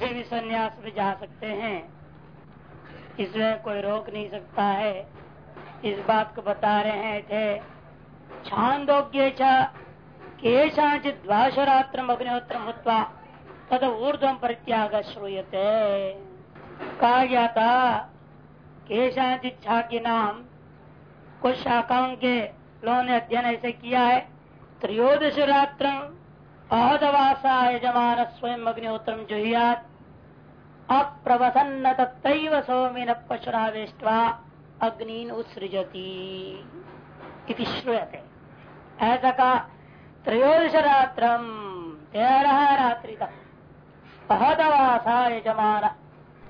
भी संन्यास में जा सकते हैं। इसमें कोई रोक नहीं सकता है। इस बात को बता रहे हैं थे छांदोग्य केशाचित द्वाशरात्र अग्निहोत्र भूतवा तद ऊर्धम परित्याग श्रूयते। कहा गया था केशाचित छा के नाम कुछ शाखाओं के लोगों ने अध्ययन ऐसे किया है। त्रयोदश रात्र अहदवासा यजमान स्वयं अग्निहोत्र जुहियात। अप्रवसन्न तत्व सौमिन पशुरावेष्ट्वा अग्नि उत्सृजती श्रूयते। ऐसा का त्रयोदश रात्र तेरह रात्रि तक अहदवासा यजमान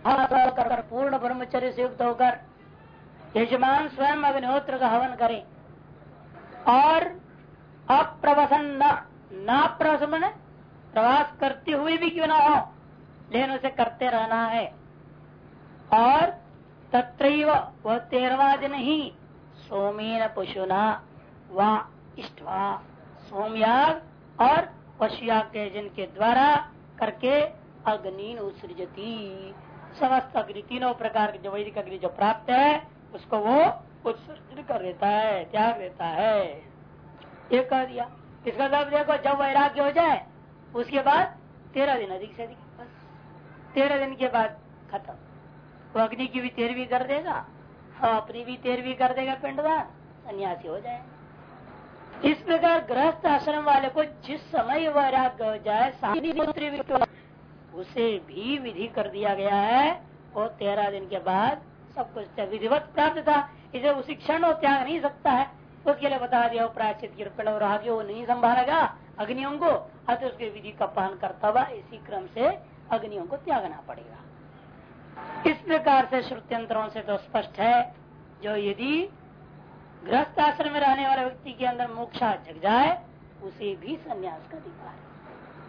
कर पूर्ण ब्रह्मचर्य से युक्त होकर यजमान स्वयं अग्निहोत्र का हवन करे। और अप्रवसन्न न प्रवसन प्रवास करते हुए भी क्यों ना हो? लेकिन उसे करते रहना है। और तत्र वह तेरवा दिन ही सोमेन पशुना, व इष्टवा, सोमयाग और पशुयाग के जिनके द्वारा करके अग्नि उत्सृजती। समस्त अग्नि, तीनों प्रकार के जो वैदिक अग्नि जो प्राप्त है, उसको वो उत्सर्जन कर देता है, त्याग देता है। ये कह दिया। इसका मतलब देखो जब वैराग्य हो जाए, उसके बाद तेरह दिन अधिक से अधिक, बस। तेरह दिन के बाद खत्म। वो अग्नि की भी तेरहवीं कर देगा हाँ अपनी भी तेरहवीं कर देगा पिंडदान सन्यासी हो जाए। इस प्रकार गृहस्थ आश्रम वाले को जिस समय वैराग्य हो जाए उसे भी विधि कर दिया गया है। वो तेरह दिन के बाद सब कुछ विधिवत प्राप्त था। इसे उसी क्षण वो त्याग नहीं सकता है। उसके लिए बता दिया प्राचित कृपण और आगे वो नहीं संभालेगा। अग्नियों को, अतः उसके विधि का पालन करता हुआ इसी क्रम से अग्नियों को त्यागना पड़ेगा। इस प्रकार से श्रुत्यंतरों से तो स्पष्ट है, जो यदि गृहस्थ आश्रम में रहने वाले व्यक्ति के अंदर मोक्षा जग जाए, उसे भी संन्यास का अधिकार है।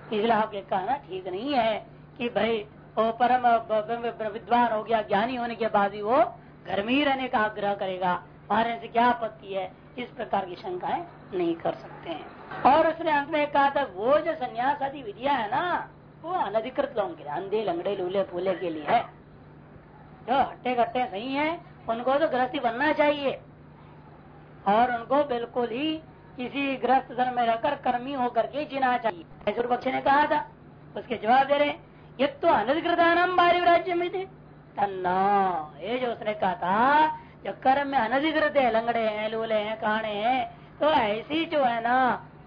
इसलिए आपके कहना ठीक नहीं है कि भाई वो परम विद्वान हो गया, ज्ञानी होने के बाद ही वो घर में ही रहने का आग्रह करेगा। मारने से क्या आपत्ति है? इस प्रकार की शंकाएँ नहीं कर सकते हैं। और उसने अंत में कहा था, वो जो संन्यास आदि विधिया है ना, वो अनधिकृत लोगों के लिए, अंधे, लंगड़े, लूले, फूले के लिए है। जो हट्टे कट्टे सही है, उनको तो गृहस्थी बनना चाहिए। और उनको बिल्कुल ही किसी ग्रस्त धर्म में रहकर कर्मी होकर के जीना चाहिए। पक्ष ने कहा था, उसके जवाब दे रहे ये तो अनधिकृतान बारी राज्य में थे ये जो उसने कहा था जो कर्म में अनधिकृत है, लंगड़े हैं, लूले हैं, काणे हैं तो ऐसी जो है ना,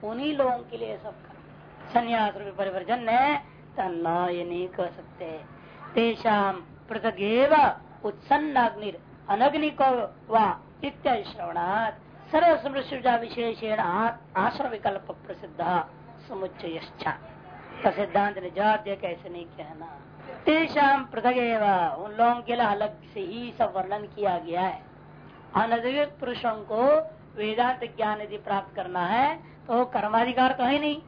उन्हीं लोगों के लिए सब कर। संन्यास परिवर्जन है तन्ना ये नहीं कह सकते। तेषाम पृथक उत्सन्नाग्नि अनग्नि को इत्यादि श्रवणात् सर्वसमृष्टा विशेषेण आश्रम विकल्प प्रसिद्ध समुच्चय सिद्धांत ने जवाब दिया कैसे नहीं कहना। तेषाम पृथक उन लोगों के लिए अलग से ही सब वर्णन किया गया है। अनधिकृत पुरुषों को वेदांत ज्ञान यदि प्राप्त करना है तो कर्माधिकार तो है नहीं।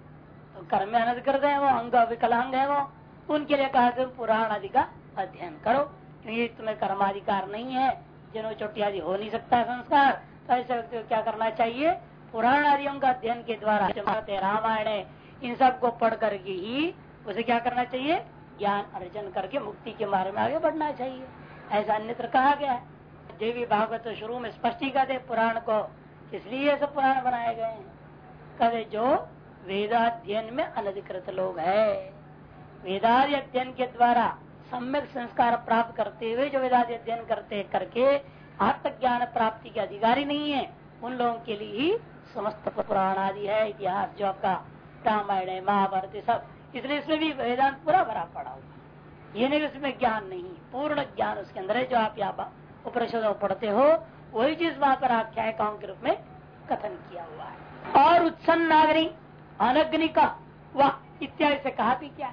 तो कर्म अनधिकृत है वो, अंग विकलांग है वो। उनके लिए कहा तुम पुराण आदि का अध्ययन करो। क्योंकि तुम्हें कर्माधिकार नहीं है जिन्हों चोटी आदि हो नहीं सकता संस्कार तो ऐसे व्यक्ति को क्या करना चाहिए? पुराण आदियों का अध्ययन के द्वारा रामायण, इन सबको पढ़ करके ही उसे क्या करना चाहिए? ज्ञान अर्जन करके मुक्ति के मार्ग में आगे बढ़ना चाहिए। ऐसा अन्यत्र कहा गया है। देवी भागवत तो शुरू में स्पष्ट ही कहते पुराण को। इसलिए सब पुराण बनाए गए हैं? कहते जो वेदाध्ययन में अनधिकृत लोग है। वेदादि अध्ययन के द्वारा सम्यक संस्कार प्राप्त करते हुए जो वेदादि अध्ययन करते करके आत्म ज्ञान प्राप्ति के अधिकारी नहीं है, उन लोगों के लिए ही समस्त पुराण आदि है, इतिहास जो आपका रामायण है, महाभारत सब। इसलिए इसमें भी वेदांत पूरा भरा पड़ा हुआ ये नहीं उसमें ज्ञान नहीं पूर्ण ज्ञान उसके अंदर है, जो आप यहाँ उपनिषद पढ़ते हो, वही चीज़ वहाँ पर आख्यायिकाओं के रूप में कथन किया हुआ है। और उत्सन्न नागरी अनग्नि का वह, इत्यादि से कहा भी क्या?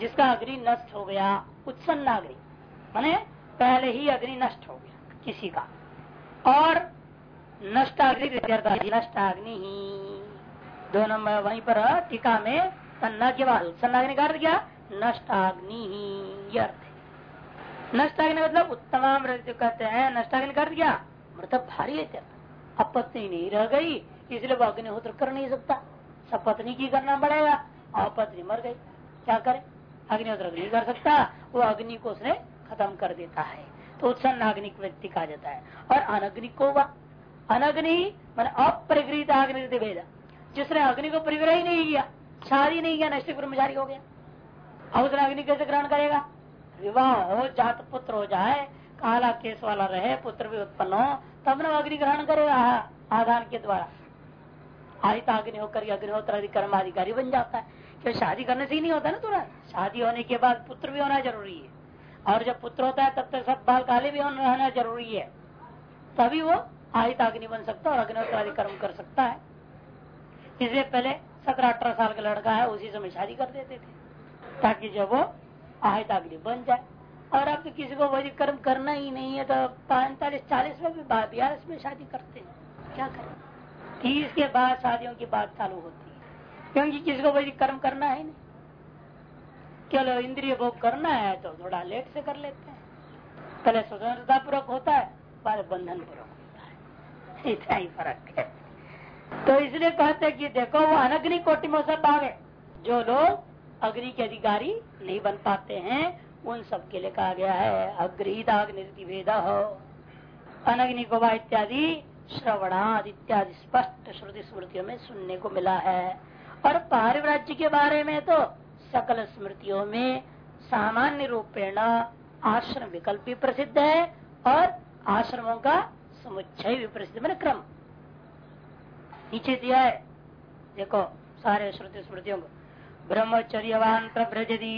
जिसका अग्नि नष्ट हो गया, उत्सन्न नागरी, मैंने पहले ही अग्नि नष्ट हो गया, किसी का। और नष्टाग्नि नष्टाग्नि ही दो नंबर वहीं पर टीका में तन्ना के बाद सन्नाग्नि का अर्थ क्या? नष्टाग्नि ही अर्थ नष्टाग्नि मतलब उत्तम कहते हैं, नष्टाग्नि का अर्थ क्या? मृत भारी है अब पत्नी नहीं रह गई, इसलिए वो अग्निहोत्र कर नहीं सकता। सब पत्नी की करना पड़ेगा, और पत्नी मर गई। क्या करे? अग्निहोत्र नहीं कर सकता, वो अग्नि को उसने खत्म कर देता है। तो उत्सन्न अग्नि व्यक्ति कहा जाता है। और अनग्नि को वह अनग्नि मैंने अपरिगृहित अग्नि भेद। जिसने अग्नि को परिग्रह ही नहीं किया शादी नहीं किया, नष्ट ब्रह्मचारी हो गया। अब उसने अग्नि कैसे ग्रहण करेगा? विवाह हो, जात पुत्र हो जाए, काला केस वाला रहे, पुत्र भी उत्पन्न हो, तब न अग्नि ग्रहण करेगा आधान के द्वारा। आहिता अग्नि होकर अग्निहोत्र कर्माधिकारी बन जाता है। क्यों शादी करने से ही नहीं होता ना तुरंत? शादी होने के बाद पुत्र भी होना ज़रूरी है। और जब पुत्र होता है, तब तक सब बाल काले भी होना ज़रूरी है। तभी वो आहित अग्नि बन सकता है और अग्निहोत्र कर्म कर सकता है। इसलिए पहले सत्रह अठारह साल का लड़का है, उसी समय शादी कर देते थे। ताकि जब वो आहित अग्नि बन जाए। और अब तो किसी को वैदिक कर्म करना ही नहीं है तो पैंतालीस, चालीस में भी बयालीस में शादी करते हैं। क्या करें? तीस के बाद शादियों की बात चालू होती है। क्योंकि किसी को वैदिक कर्म करना है नहीं। चलो इंद्रिय भोग करना है तो थोड़ा लेट से कर लेते हैं। पहले स्वतंत्रता पूर्वक होता है, बाद बंधन पूर्वक होता है। इतना ही फ़र्क है। तो इसलिए कहते हैं कि देखो वो अनग्नि कोटि में सब है जो लोग अग्नि के अधिकारी नहीं बन पाते हैं। उन सब के लिए कहा गया है अग्रहित भेद अनग्नि को इत्यादि, श्रवणाद इत्यादि स्पष्ट श्रुति स्मृतियों में सुनने को मिला है। और पारिव्राज्य के बारे में तो सकल स्मृतियों में सामान्य रूपेण आश्रम विकल्प भी प्रसिद्ध है और आश्रमों का समुच्चय भी प्रसिद्ध, मैंने क्रम नीचे दिया है। देखो, सारे श्रुति स्मृतियों को ब्रह्मचर्यवान प्रभ्रजदी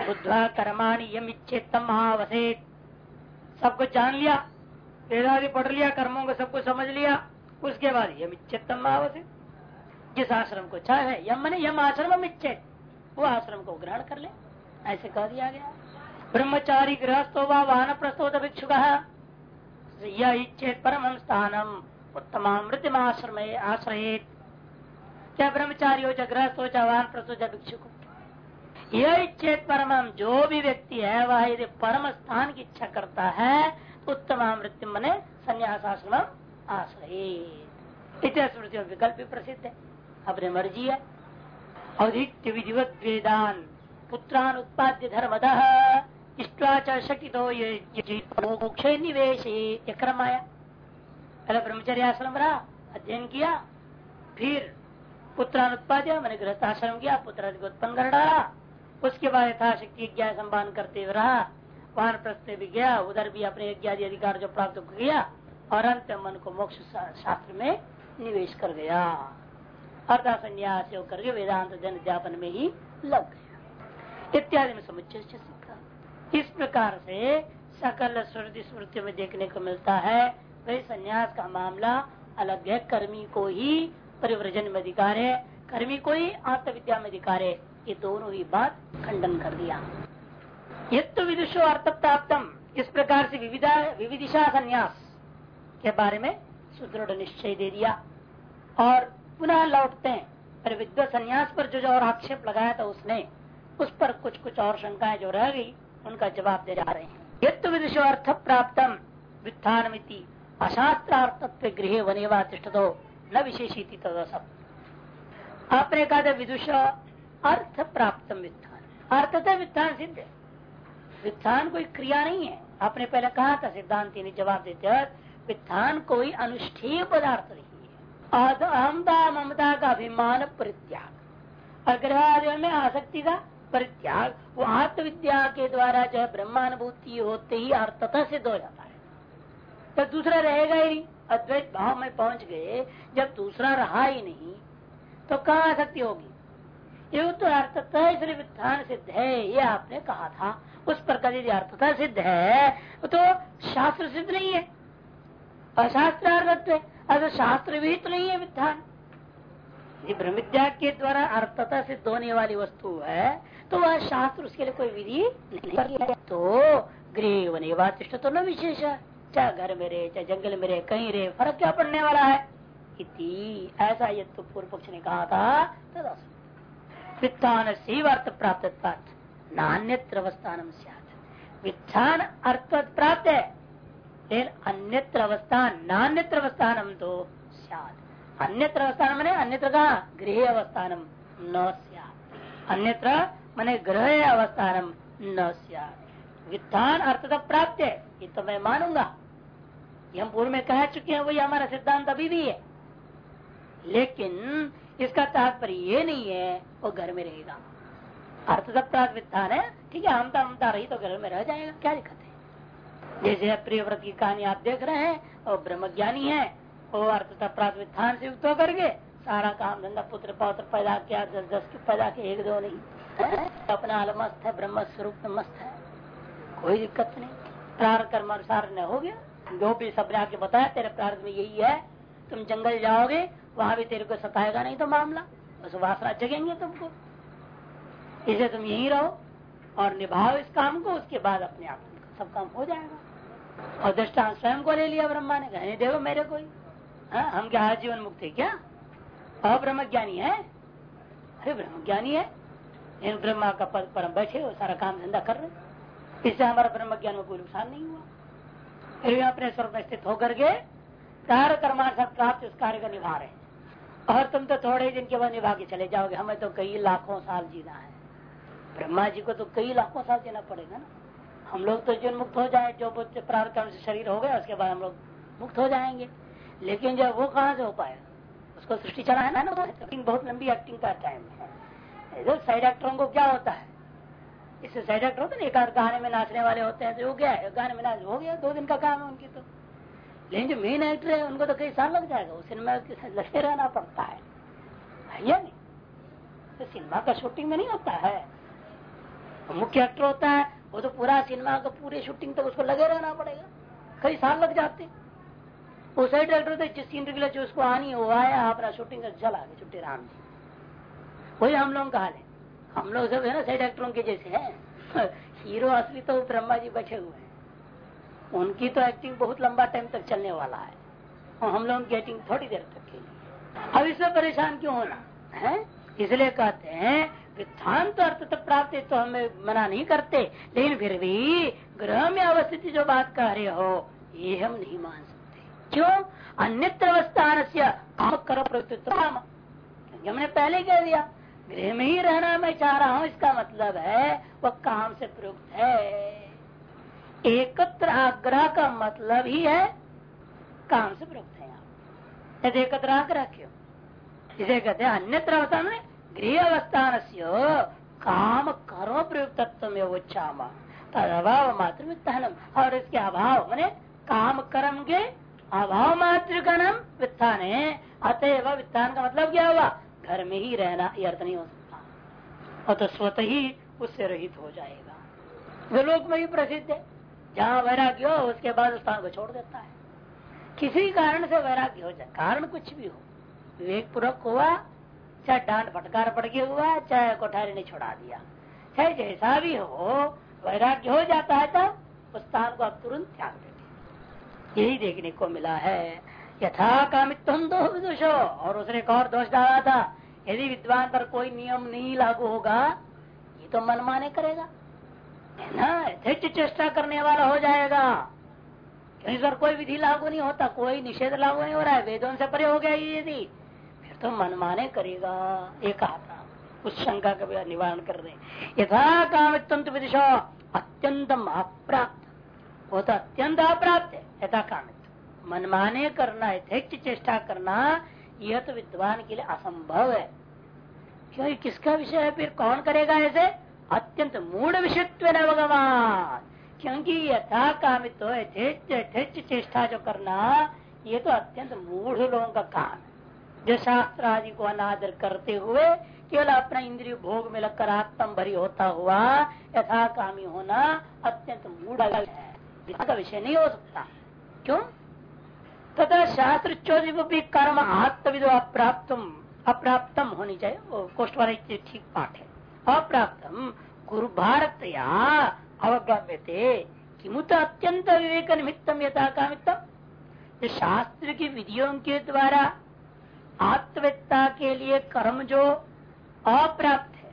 बुद्धवा कर्माणी यम इच्छेतम महावसेत। सब कुछ जान लिया, वेदादि पढ़ लिया, कर्मों को सब कुछ समझ लिया, उसके बाद यम इच्छेतम महावसेत। जिस आश्रम को चाहे यम मैंने यम आश्रम इच्छेत वो आश्रम को ग्रहण कर ले। ऐसे कह दिया गया। ब्रह्मचारी गृहस्थो व वाहन प्रस्तोत भिक्षुक यह इच्छेद परम स्थानम उत्तम आश्रम आश्रय क्या ब्रह्मचारी हो चाहे गृहस्थ हो, चाहे वाहन प्रस्तुत भिक्षुक यह इच्छेद परम जो भी व्यक्ति है, वह यदि परम स्थान की इच्छा करता है तो उत्तम मृत्यु मने संन्यास आश्रम आश्रय स्मृति विकल्प भी प्रसिद्ध है। अपने मर्ज़ी है। औदित्य विधिवत वेदान पुत्रान उत्पाद्य धर्मद इष्टाचार ये निवेश क्रम आया पहले ब्रह्मचर्य आश्रम रहा, अध्ययन किया, फिर पुत्रान उत्पाद्य, मैंने गृहस्थाश्रम किया पुत्र उत्पन्न कर डाला। उसके बाद यथाशक्ति ज्ञान संभान करते हुए रहा। वाहन प्रस्ते भी गया, उधर भी अपने यज्ञादि अधिकार जो प्राप्त किया और अंत मन को मोक्ष शास्त्र में निवेश कर गया। अर्था संन्यास करके वेदांत जन अध्यापन में ही लग गया। इत्यादि में समुच्चय सीखा इस प्रकार से सकल स्मृति स्मृति में देखने को मिलता है, वही संन्यास का मामला अलग है, कर्मी को ही परिव्रजन में अधिकार है, कर्मी को ही आत्मविद्या में अधिकार है। ये दोनों ही बात खंडन कर दिया। तो विदुषो अर्थ प्राप्तम इस प्रकार से विविधा, विविदिशा संन्यास के बारे में सुदृढ़ निश्चय दे दिया। और पुनः लौटते हैं। पर विद्वत संन्यास पर जो जो और आक्षेप लगाया था उसने, उस पर कुछ कुछ और शंकाएँ जो रह गई, उनका जवाब दे जा रहे हैं। यद विदुषो अर्थ प्राप्तम वित्थान अशास्त्रार्थत्व गृह वनेवा तिष्ठतो। न विशेषी तद सब आपने कहा था विदुष अर्थ प्राप्त वित्थान। अर्थ था वित्थान सिद्ध वित्थान कोई क्रिया नहीं है। आपने पहले कहा था, सिद्धांति ने जवाब देते वित्थान कोई अनुष्ठेय पदार्थ नहीं है। अहमता ममता का अभिमान परित्याग। और ग्रह में आसक्ति का परित्याग। वो आत्मविद्या के द्वारा जो है ब्रह्मानुभूति होते ही अर्थता सिद्ध हो जाता है। तो दूसरा रहेगा ही नहीं। अद्वैत भाव में पहुँच गए, जब दूसरा रहा ही नहीं तो कहा आसक्ति होगी? ये तो अर्थता इसलिए विधान सिद्ध है, ये आपने कहा था। उस प्रकार यदि अर्थता सिद्ध है तो शास्त्र सिद्ध नहीं है। अशास्त्र अर्थत्व अगर शास्त्र भी तो नहीं है विधान। ब्रह्म विद्या के द्वारा अर्थता सिद्ध होने वाली वस्तु है तो वह शास्त्र उसके लिए कोई विधि नहीं तो गृह वनिवातिष्ठ तो न विशेष। है चाहे घर में रहे चाहे जंगल में रहे कहीं रहे फ़र्क क्या पड़ने वाला है? इति, ऐसा ये तो पूर्व पक्ष ने कहा था वित्थान से। अर्थ प्राप्त नान्यत्र अवस्थान वित्थान अर्थ प्राप्त है, लेकिन अन्यत्र अवस्थान नान्यत्र अवस्थान तो अन्यत्र अवस्थान मैंने अन्यत्र का गृह अवस्थान न अन्यत्र मैंने ग्रह अवस्थान न वित्थान अर्थ तक प्राप्त है, ये तो मैं मानूँगा। ये हम पूर्व में कह चुके हैं, वही हमारा सिद्धांत अभी भी है। लेकिन इसका तात्पर्य ये नहीं है, वो घर में रहेगा। अर्थ प्राप्त वित्थान है। ठीक है, हमता हमता रही तो घर में रह जाएगा, क्या दिक्कत है? जैसे प्रियव्रत की कहानी आप देख रहे हैं, और ब्रह्म ज्ञानी है, वो अर्थ प्राप्त वित्थान से युक्त होकर के सारा काम धंधा, पुत्र पौत्र पैदा किया, दस दस के पैदा के, एक दो नहीं। अपना अलमस्त है, ब्रह्म स्वरूप मस्त है। कोई दिक्कत नहीं। प्रार्थ कर्म अनुसार न हो गया। जो भी सब आके बताया, तेरे प्रार्थ में यही है, तुम जंगल जाओगे, वहाँ भी तेरे को सताएगा नहीं तो मामला। बस वासना जगेंगे तुमको। इसे तुम यही रहो और निभाओ इस काम को, उसके बाद अपने आप सब काम हो जाएगा। और दृष्टान स्वयं को ले लिया ब्रह्मा ने कहने देखो मेरे कोई। हाँ हम क्या जीवन मुक्त है क्या? अब्रह्म ज्ञानी है? अरे ब्रह्म ज्ञानी है। इन ब्रह्मा का पद पर बैठे हो सारा काम धंधा कर रहे इससे हमारा ब्रह्म ज्ञान में कोई नुकसान नहीं हुआ। फिर भी अपने स्वरूप में स्थित होकर के कार्य कर्मार्थ प्राप्त उस कार्य को निभा रहे हैं। और तुम तो थोड़े ही दिन के बाद निभा के चले जाओगे। हमें तो कई लाखों साल जीना है। ब्रह्मा जी को तो कई लाखों साल जीना पड़ेगा ना। हम लोग तो जीवन मुक्त हो जाए, जो प्रार्थ से शरीर हो गया, उसके बाद हम लोग मुक्त हो जाएँगे। लेकिन जब वो कहाँ से हो पाएगा उसको सृष्टि चला है ना बहुत लंबी एक्टिंग का टाइम है। साइड एक्टरों को क्या होता है? इससे एक्टर होता है एक गाने में नाचने वाले होते हैं तो हो गया है गाने में नाच, हो गया, दो दिन का काम है उनकी तो। लेकिन जो मेन एक्टर है, उनको तो कई साल लग जाएगा उस सिनेमा लगे रहना पड़ता है। या नहीं? तो सिनेमा का शूटिंग में नहीं होता है। तो मुख्य एक्टर होता है, वो तो पूरा सिनेमा का पूरे शूटिंग तक तो उसको लगे रहना पड़ेगा। कई साल लग जाते। हैं वो साइड एक्टर थे, जिस सीन के जो उसको आनी वो आया अपना शूटिंग चला गया छुट्टी राम जी। वही हम लोग कहा ले हम लोग सब है ना साइड एक्टरों के जैसे हैं। हीरो असली तो ब्रह्मा जी बैठे हुए हैं। उनकी तो एक्टिंग बहुत लंबा टाइम तक चलने वाला है। और हम लोग की एक्टिंग थोड़ी देर तक के लिए। अब इसमें परेशान क्यों होना, है? इसलिए कहते हैं, विधान तो अर्थ तक प्राप्त तो हमें मना नहीं करते। लेकिन फिर भी ग्रह में अवस्थित जो बात कह रहे हो, ये हम नहीं मान सकते। क्यों? अन्यत्र अवस्थान से कर हमने पहले कह दिया। गृह में ही रहना मैं चाह रहा हूँ, इसका मतलब है, वह काम से प्रयुक्त है। एकत्र आग्रह का मतलब ही है, काम से प्रयुक्त है आप यदि एकत्र आग्रह क्यों? इसे कहते हैं अन्यत्र अवस्था में गृह अवस्थान काम करो प्रयुक्त में उच्चामा तद अभाव मात्र और इसके अभाव मैंने काम कर्म के अभाव मात्र का नाम वित्थान है। अतएव वित्थान का मतलब क्या हुआ? घर में ही रहना ये अर्थ नहीं हो सकता। और तो स्वतः ही उससे रहित हो जाएगा। वो लोग में ही प्रसिद्ध है, जहाँ वैराग्य हो, उसके बाद स्थान को छोड़ देता है। किसी कारण से वैराग्य हो जाए, कारण कुछ भी हो विवेक पूर्वक हुआ, चाहे डांट फटकार पड़ गया हुआ, चाहे कोठारी ने छोड़ा दिया, चाहे जैसा भी हो, वैराग्य हो जाता है तब उस स्थान को आप तुरंत त्याग देते यही देखने को मिला है यथा कामित्व दो विदुषो और उसने एक और दोष डाला था, यदि विद्वान पर कोई नियम नहीं लागू होगा, ये तो मनमाने करेगा। ना? चेष्टा करने वाला हो जाएगा। क्योंकि सर कोई विधि लागू नहीं होता, कोई निषेध लागू नहीं हो रहा है, वेदों से परे हो गया ये यदि, फिर तो मनमाने करेगा। एक कहा था। उस शंका का निवारण कर रहे यथा कामित्व विदिशो अत्यंतम अप्राप्त। वो तो अत्यंत अप्राप्त है यथा कामित मनमाने करना यथेच चेष्टा करना यह तो विद्वान के लिए असंभव है। क्योंकि किसका विषय है फिर? कौन करेगा ऐसे अत्यंत मूड विषयत्व भगवान। क्योंकि यथा कामित यथेच चेष्टा जो करना, ये तो अत्यंत मूढ़ लोगों का काम है। जो शास्त्र आदि को अनादर करते हुए केवल अपना इंद्रिय भोग में लगकर आत्म भरी होता हुआ, यथा कामी होना अत्यंत मूढ़ है। विषय नहीं हो सकता। क्यों? तथा शास्त्र चौधरी भी कर्म आत्मविदो अप्राप्तम अप्राप्तम होनी चाहिए। वो वाले ठीक पाठ है। अप्राप्तम, गुरु भारत या अवगम्य थे किमुत अत्यंत विवेक निमित्तम यथा कामित्तम शास्त्र की विधियों के द्वारा आत्मवेत्ता के लिए कर्म जो अप्राप्त है,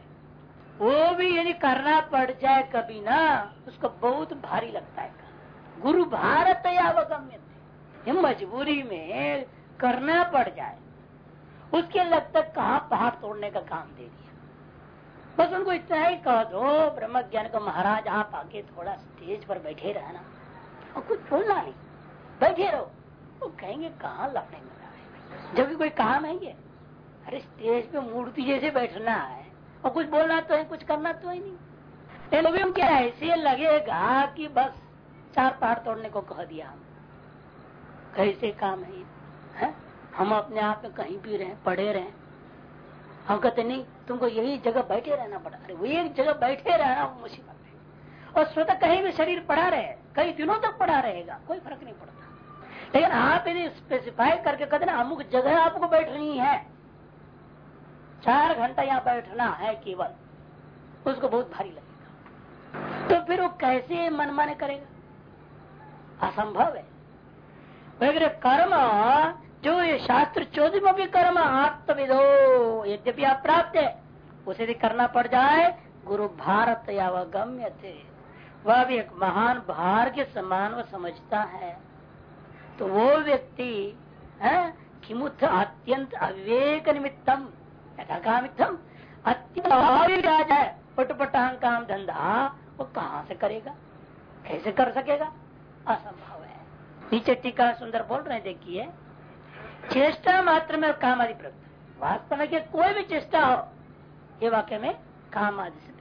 वो भी यदि करना पड़ जाए कभी ना, उसको बहुत भारी लगता है। गुरु भारत अवगम्य थे मजबूरी में करना पड़ जाए। उसके लग तक कहा पहाड़ तोड़ने का काम दे दिया। बस उनको इतना ही कह दो ब्रह्म ज्ञान को महाराज, आप आके थोड़ा स्टेज पर बैठे रहना। और कुछ बोलना नहीं। बैठे रहो। वो कहेंगे, कहाँ लड़ने में जब भी कोई काम है ये अरे, स्टेज पे मूर्ति जैसे बैठना है। और कुछ बोलना तो है, कुछ करना तो है नहीं। क्या ऐसे लगेगा कि बस चार पहाड़ तोड़ने को कह दिया हम कैसे काम है, है? हम अपने आप में कहीं भी रहे पढ़े रहे। हम कहते नहीं तुमको यही जगह बैठे रहना पड़ा। अरे वो एक जगह बैठे रहना मुसीबत है। और स्वतः कहीं भी शरीर पड़ा रहे कई दिनों तक पड़ा रहेगा कोई फ़र्क नहीं पड़ता। लेकिन आप यदि स्पेसिफाई करके कहते ना अमुक जगह आपको बैठनी है। चार घंटा यहाँ बैठना है केवल उसको बहुत भारी लगेगा। तो फिर वो कैसे मनमाने करेगा? असंभव है। कर्म, जो ये शास्त्र चौधरी भी कर्म, आत्मविदो, यद्यपि आप प्राप्त है उसे भी करना पड़ जाए, गुरु भारत या वह गम्य थे वह भी एक महान भार के समान वो समझता है। तो वो व्यक्ति, है किमुथ अत्यंत अविवेक निमित्तम यथा कामित्तम अत्यंत पटपटांग काम धंधा, वो कहाँ से करेगा? कैसे कर सकेगा? असंभव। नीचे टीका सुंदर बोल रहे देखिए। चेष्टा मात्र में काम आदि प्रवृत्ति। वास्तव में कोई भी चेष्टा हो, ये वाक्य में काम आदि से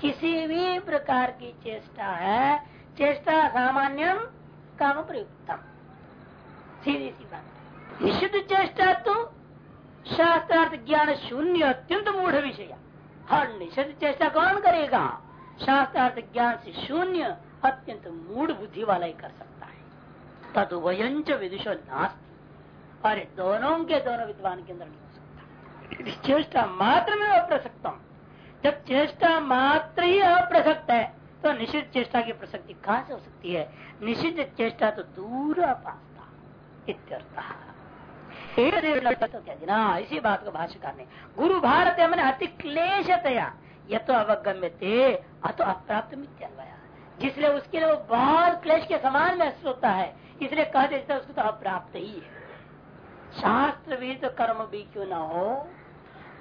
किसी भी प्रकार की चेष्टा है, चेष्टा सामान्य काम प्रयुक्तम सीधी सी बात। निषिद्ध चेष्टा तो शास्त्रार्थ ज्ञान शून्य अत्यंत मूढ़ विषय। हर निषिद्ध चेष्टा कौन करेगा? शास्त्रार्थ ज्ञान से शून्य अत्यंत मूढ़ बुद्धि वाला ही कर सकता है। तदुभयंच विदुषो नास्ती। और दोनों के दोनों विद्वान के अंदर नहीं हो सकता। चेष्टा मात्र में अप्रसक्तम, जब चेष्टा मात्र ही अप्रसक्त है तो निश्चित चेष्टा की प्रसक्ति कहाँ से हो सकती है? निश्चित चेष्टा तो दूर पास्ता तो जिना इसी बात को भाष्यकार ने, गुरु भारत मैंने अति क्लेशतया तो अवगम्य थे अतो अप्राप्त मित्या जिसलिए उसके लिए वो बहुत क्लेश के समान महसूस होता है। इसलिए कह देते उसको तो अप्राप्त ही है। शास्त्र भी तो कर्म भी क्यों ना हो?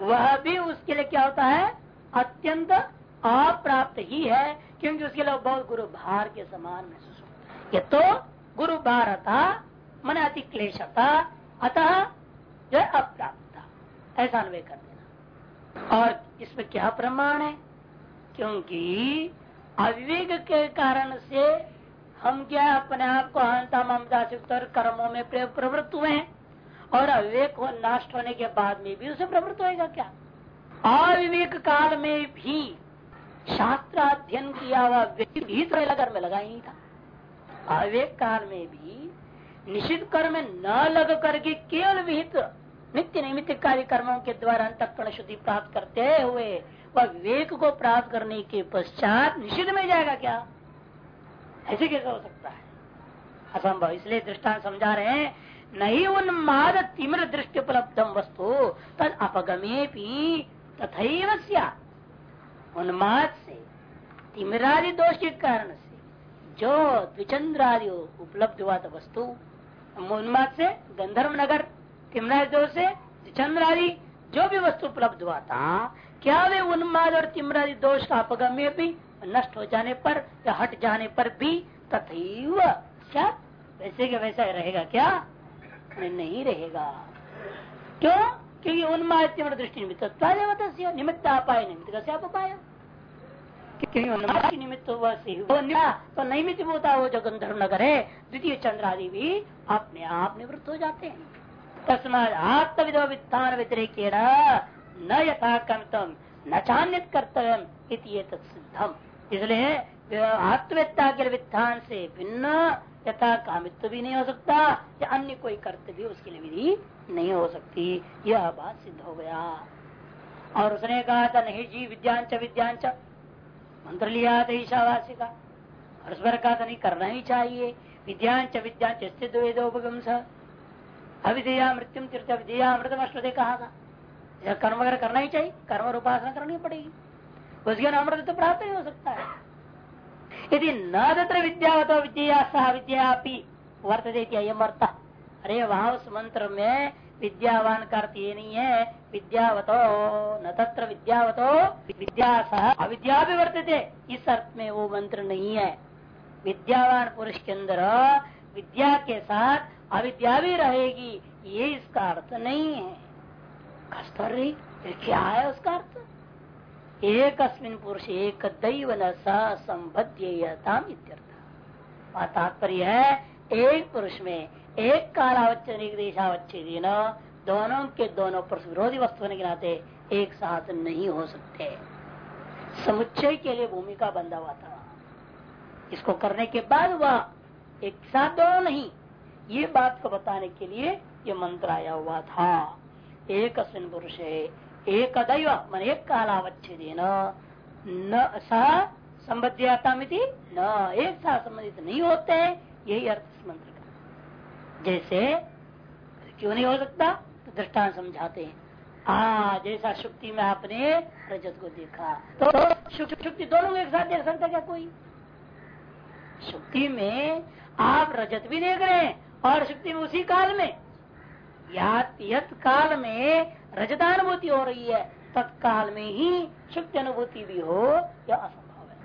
वह भी उसके लिए क्या होता है? अत्यंत अप्राप्त ही है, क्योंकि उसके लिए बहुत गुरु भार के समान महसूस होता है। ये तो गुरु भार था मन अति क्लेशता, अतः जो है अप्राप्त था ऐसा अनुभव कर देना। और इसमें क्या प्रमाण है? क्योंकि अविवेक के कारण से हम क्या अपने आप को अहंता, ममता से कर्मों में प्रवृत्त हुए हैं? और अविवेक हो नष्ट होने के बाद में भी उसे प्रवृत्त होएगा क्या? अविवेक काल में भी शास्त्र अध्ययन किया हुआ व्यक्ति भी तो लगन में लगा ही था। अविवेक काल में भी निश्चित कर्म न लग करके केवल विहित नित्य निमित्त कार्य कर्मों के द्वारा अंतकरण शुद्धि प्राप्त करते हुए वह विवेक को प्राप्त करने के पश्चात निश्चित में जाएगा क्या? ऐसे कैसे हो सकता है? असंभव। इसलिए दृष्टांत समझा रहे हैं, नहीं उन्माद तिम्र दृष्टि उपलब्धम वस्तु, तद अपगमे भी तथा उन्माद से तिमरादि दोष के कारण से, जो द्विचंद्रादि उपलब्ध हुआ था वस्तु उन्माद से, गंधर्व नगर तिमरादि दोष से द्विचंद्र आदि जो भी वस्तु उपलब्ध हुआ था क्या वे उन्माद और तिमरादि दोष का अपगम्य भी, नष्ट हो जाने पर या हट जाने पर भी तथा वैसे के वैसा रहेगा क्या? नहीं रहेगा। क्यों? क्योंकि उन्माद्य दृष्टि निमित्त निमित्त अपाय निमित्त आप पाया क्योंकि निमित्त हुआ तो नैमित होता वो जो गंधर्व नगर है, द्वितीय चंद्र आदि भी अपने आप निवृत्त हो जाते हैं। तस्मात आत्मविदो व्यतिरिक न यथा कर्तम न चान्य कर्तव्य सिद्धम। इसलिए आत्मवेत्ता के वित्थान से भिन्न यथा कामित्व भी नहीं हो सकता, या अन्य कोई कर्तव्य उसके लिए विधि नहीं हो सकती। यह बात सिद्ध हो गया। और उसने कहा था, नहीं जी विद्यांच विद्यांच मंत्र लिया था ईशावासी का। और उस पर कहा था, नहीं, करना ही चाहिए। विद्यांच विद्यांच स्थित अविधेया मृत्यु तीर्थ विधेया अमृत अश्वदे कहा था। कर्म वगैरह करना ही चाहिए। कर्म और उपासना करनी पड़ेगी। उसके अमृत तो प्राप्त नहीं हो सकता है। यदि न तत्र विद्यावत विद्या सह विद्या वर्त देती है मरता अरे, वहाँ उस मंत्र में विद्यावान का अर्थ ये नहीं है। विद्यावतो, न तत्र विद्यावतो विद्या सह अविद्या भी वर्तते। इस अर्थ में वो मंत्र नहीं है। विद्यावान पुरुष के अंदर विद्या के साथ अविद्या भी रहेगी। ये इसका अर्थ नहीं है। कस्तरी क्या है उसका अर्थ? एक पुरुष, एक दैव न संबद्यताम तात्पर्य है, एक पुरुष में एक कालावच्चन एक देशावच्छेद दोनों के दोनों पुरुष विरोधी वस्तु होने के नाते एक साथ नहीं हो सकते। समुच्चय के लिए भूमिका बंधा हुआ था। इसको करने के बाद वह एक साथ दोनों नहीं, ये बात को बताने के लिए ये मंत्र आया हुआ था। एक पुरुष एक दैव मन एक कालावच्छेद न सह संबद्धिता न एक साथ संबंधित नहीं होते यही अर्थ इस मंत्र का जैसे, क्यों नहीं हो सकता? तो दृष्टान समझाते हैं। आ, जैसा शुक्ति में आपने रजत को देखा तो शुक्ति दोनों एक साथ देख सकता क्या कोई? शुक्ति में आप रजत भी देख रहे हैं और शुक्ति में उसी काल में यत काल में रजतानुभूति हो रही है। तत्काल में ही शुक्ति अनुभूति भी हो या असंभव है।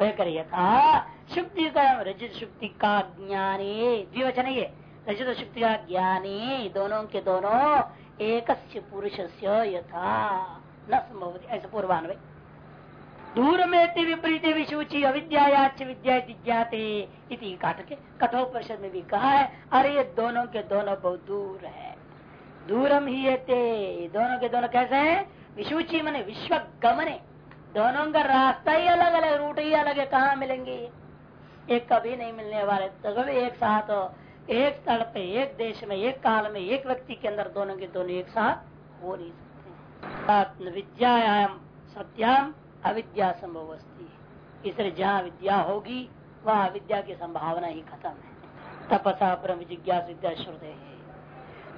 वह करिए था शुक्ति का रजत शुक्ति का ज्ञानी द्विवचन ये रजत शुक्ति का ज्ञानी, दोनों के दोनों एक पुरुष से यथा, न संभव ऐसा पूर्वान्वय। दूर में विपरीत विशुचि अविद्याच विद्या ज्ञाते इति काट के कठोर परिषद में भी कहा है, अरे ये दोनों के दोनों बहुत दूर है। दूरम ही ये दोनों के दोनों कैसे हैं? विशुचि मने विश्व गमने दोनों का रास्ता ही अलग अलग, रूट ही अलग है, कहाँ मिलेंगे? एक कभी नहीं मिलने वाले। तो कभी एक साथ हो, एक स्थल पे, एक देश में, एक काल में, एक व्यक्ति के अंदर दोनों के दोनों एक साथ हो नहीं सकते। विद्याम सत्याम अविद्या संभव इसलिए जहाँ विद्या होगी, वह अविद्या की संभावना ही खत्म है। तपसा परम जिज्ञास विद्या श्रुते है।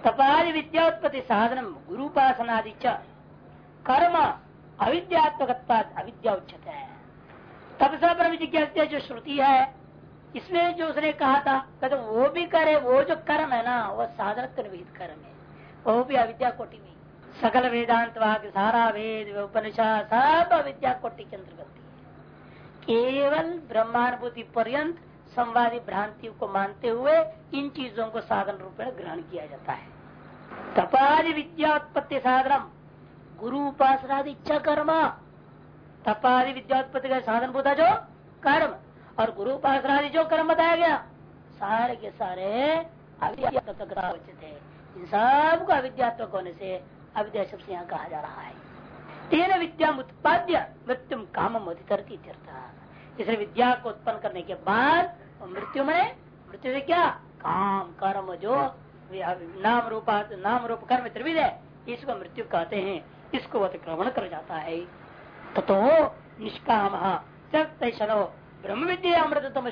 तपादि विद्या उत्पत्ति साधन गुरुपासनादि कर्म अविद्यात्मक अविद्या उच्चत है तपसा परम जिज्ञास जो श्रुति है, इसमें जो उसने कहा था, कहते वो भी करे, वो जो कर्म है ना, वो साधन विहित कर्म है। वो भी अविद्या कोटि में। सकल वेदांत वाक्य, सारा वेद, उपनिषद, सब अविद्या कोटि के अंतर्गत केवल ब्रह्मानुभूति पर्यंत संवादी भ्रांति को मानते हुए इन चीज़ों को साधन रूप में ग्रहण किया जाता है। तपादि विद्या उत्पत्ति साधन गुरु उपासना इच्छा कर्म। तपादि विद्या उत्पत्ति का साधन बोधा जो? कर्म। और गुरु उपासना जो कर्म बताया गया? सारे के सारे अविद्या थे इन सबको अविद्यात्मक होने से अविद्या शब्द यहाँ कहा जा रहा है। तेन विद्या उत्पाद्य मृत्यु काम मोदितरती इसलिए विद्या को उत्पन्न करने के बाद मृत्यु में मृत्यु से क्या? काम, कर्म, जो नाम रूपा, नाम रूप कर्म त्रिविध है, इसको मृत्यु कहते हैं। इसको अतिक्रमण कर जाता है। तो निष्काम। शनो। ब्रह्म विद्या अमृतम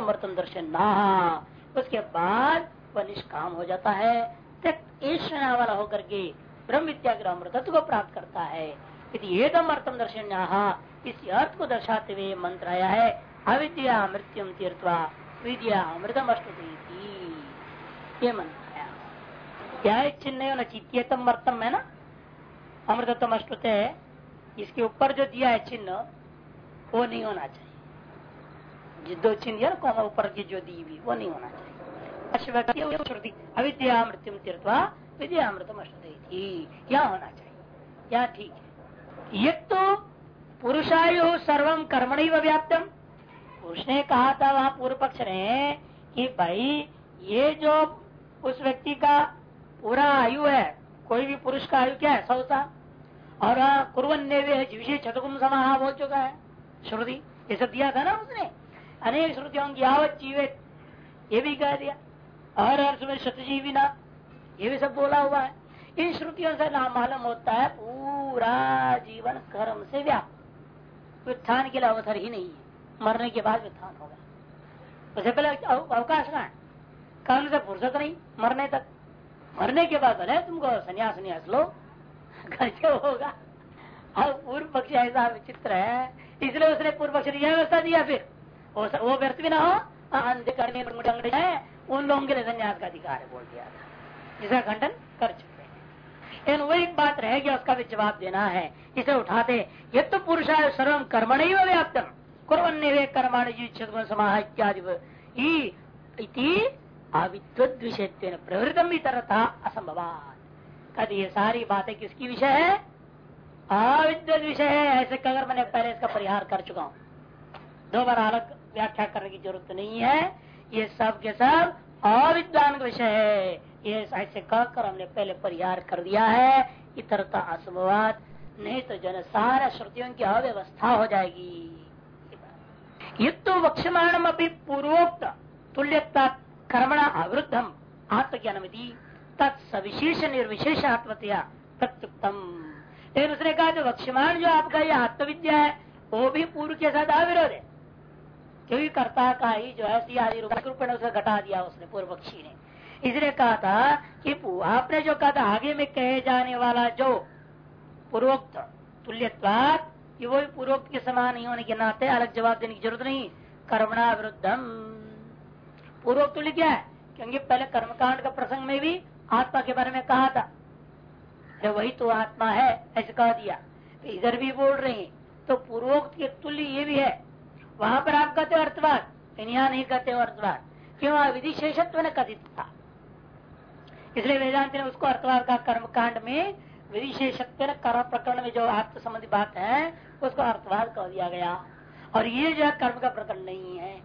अमृतम दर्शन। ना उसके बाद वह निष्काम हो जाता है। वाला होकर के ब्रह्म विद्या अमृतत्व को प्राप्त करता है। एकदम अर्थम दर्शन इस अर्थ को दर्शाते हुए मंत्र आया है, अविद्या मृत्यु तीर्थवा विद्या अमृतम अष्टि ये मंत्र आया क्या है चिन्ह न चित्यतम अर्थम है ना? अमृतत्म अष्टुत है इसके ऊपर जो दिया है चिन्ह, वो नहीं होना चाहिए। दो चिन्ह को ऊपर की जो दी हुई, वो नहीं होना चाहिए। श्रुति। अविद्या मृत्यु तीर्थवा विद्या अमृतम अष्टि क्या होना चाहिए? क्या ठीक है? ये तो पुरुषायु सर्वम कर्मणी व्याप्तम। पुरुष ने कहा था वहाँ पूर्व पक्ष ने कि भाई, ये जो उस व्यक्ति का पूरा आयु है, कोई भी पुरुष का आयु क्या है सौ साल और कुरन ने विशेष छतकुम समाह बोल चुका है। श्रुति, ये सब दिया था ना उसने? अनेक श्रुतियों की यावत जीवित, ये भी कह दिया। अर्थ में शतजीवी ना, ये भी सब बोला हुआ है। इन श्रुतियों से नाम मालूम होता है पूरा जीवन कर्म से व्याप्त। उत्थान के लिए अवसर ही नहीं है। मरने के बाद उत्थान होगा। उससे पहले अवकाश कहा कर्म से फुर्सत नहीं, मरने तक। मरने के बाद भले तुमको संन्यास न्यास लो। कैसे होगा। अब पूर्व पक्ष ऐसा विचित्र है। इसलिए उसने पूर्व पक्ष ने यह व्यवस्था दिया फिर। वो व्यर्थ भी ना हो अंधे करने उन लोगों के लिए संन्यास का अधिकार है, बोल दिया था। जिसका खंडन कर चुके लेकिन वो एक बात रहेगी उसका भी जवाब देना है। इसे उठाते, ये तो पुरुष सर्व कर्म नहीं व्याप्तम। कुरन्य कर्माण समाह इत्यादि विषय प्रवृतम तरह असंभव कद ये सारी बातें किसकी विषय है? अविद्वत विषय है, ऐसे अगर मैंने पहले इसका परिहार कर चुका हूँ। दो बार अलग व्याख्या करने की ज़रूरत नहीं है। ये सब के सब अविद्वान विषय है। ये ऐसे कहकर हमने पहले परिहार कर दिया है। इतरता असंभवात नहीं तो जन सारा श्रुतियों की अव्यवस्था हो जाएगी। युक्त वक्षमाणम अभी पूर्वोक्त तुल्यता कर्मणा आवृद्धम आत्मज्ञान तत्सविशेष निर्विशेष आत्मतया प्रत्युक्तम। लेकिन उसने कहा, जो वक्षमान जो आपका यह आत्मविद्या है, वो भी पूर्व के साथ अविरोध है। क्योंकि कर्ता का ही जो है घटा दिया, उसने पूर्व पक्षी ने। इसलिए कहा था कि आपने जो कहा था, आगे में कहे जाने वाला जो पूर्वोक्त तुल्यवाद कि वो पूर्वोक्त के समान नहीं होने के नाते अलग जवाब देने की ज़रूरत नहीं। कर्मणा विरुद्धम। पूर्वोक्त तुल्य क्या है? क्योंकि पहले कर्मकांड का प्रसंग में भी आत्मा के बारे में कहा था। वही तो आत्मा है, ऐसे कह दिया। तो इधर भी बोल रहे हैं। तो पूर्वोक्त के तुल्य ये भी है। वहाँ पर आप कहते हो अर्थवाद। यहाँ नहीं कहते हो अर्थवाद। क्यों? विधि शेषत्व ने कथित था। इसलिए वेदांत ने उसको अर्थवाद का कर्म कांड में विशेषत्व कर्म प्रकरण में जो आत्म संबंधी बात है, उसको अर्थवाद कह दिया गया। और ये जो है, कर्म का प्रकरण नहीं है।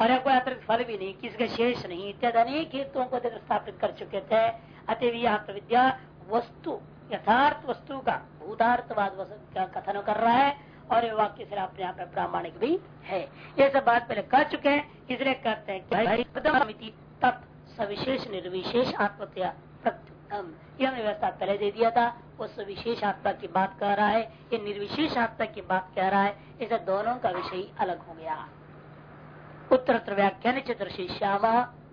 और यह कोई अतिरिक्त फल भी नहीं, किसी का शेष नहीं। इत्यादि अनेक हेतुओं को स्थापित कर चुके थे। अतः आत्मविद्या, वस्तु, यथार्थ वस्तु का, भूतार्थवाद का कथन कर रहा है। और ये वाक्य से अपने आप में प्रामाणिक भी है। ये सब बात पहले कह चुके हैं। इसलिए कहते हैं कि सविशेष निर्विशेष आत्मत्या यह व्यवस्था पहले दे दिया था, वो सविशेष आत्मा की बात कह रहा है, ये निर्विशेष आत्मा की बात कह रहा है, इसे दोनों का विषय अलग हो गया। उत्तर व्याख्यान चित्र श्याम,